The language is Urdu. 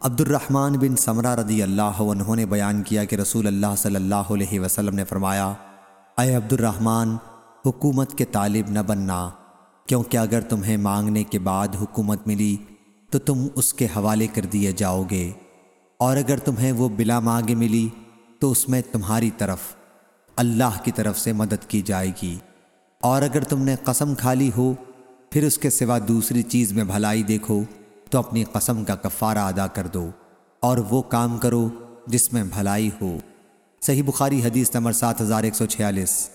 عبد الرحمن بن سمرہ رضی اللہ عنہ نے بیان کیا کہ رسول اللہ صلی اللہ علیہ وسلم نے فرمایا، اے عبد الرحمن حکومت کے طالب نہ بننا، کیونکہ اگر تمہیں مانگنے کے بعد حکومت ملی، تو تم اس کے حوالے کر دیے جاؤ گے۔ اور اگر تمہیں وہ بلا مانگے ملی، تو اس میں تمہاری طرف، اللہ کی طرف سے مدد کی جائے گی۔ اور اگر تم نے قسم کھا لی ہو، پھر اس کے سوا دوسری چیز میں بھلائی دیکھو۔ تو اپنی قسم کا کفارہ ادا کر دو اور وہ کام کرو جس میں بھلائی ہو۔ صحیح بخاری حدیث نمبر سات ہزار ایک سو چھیالیس۔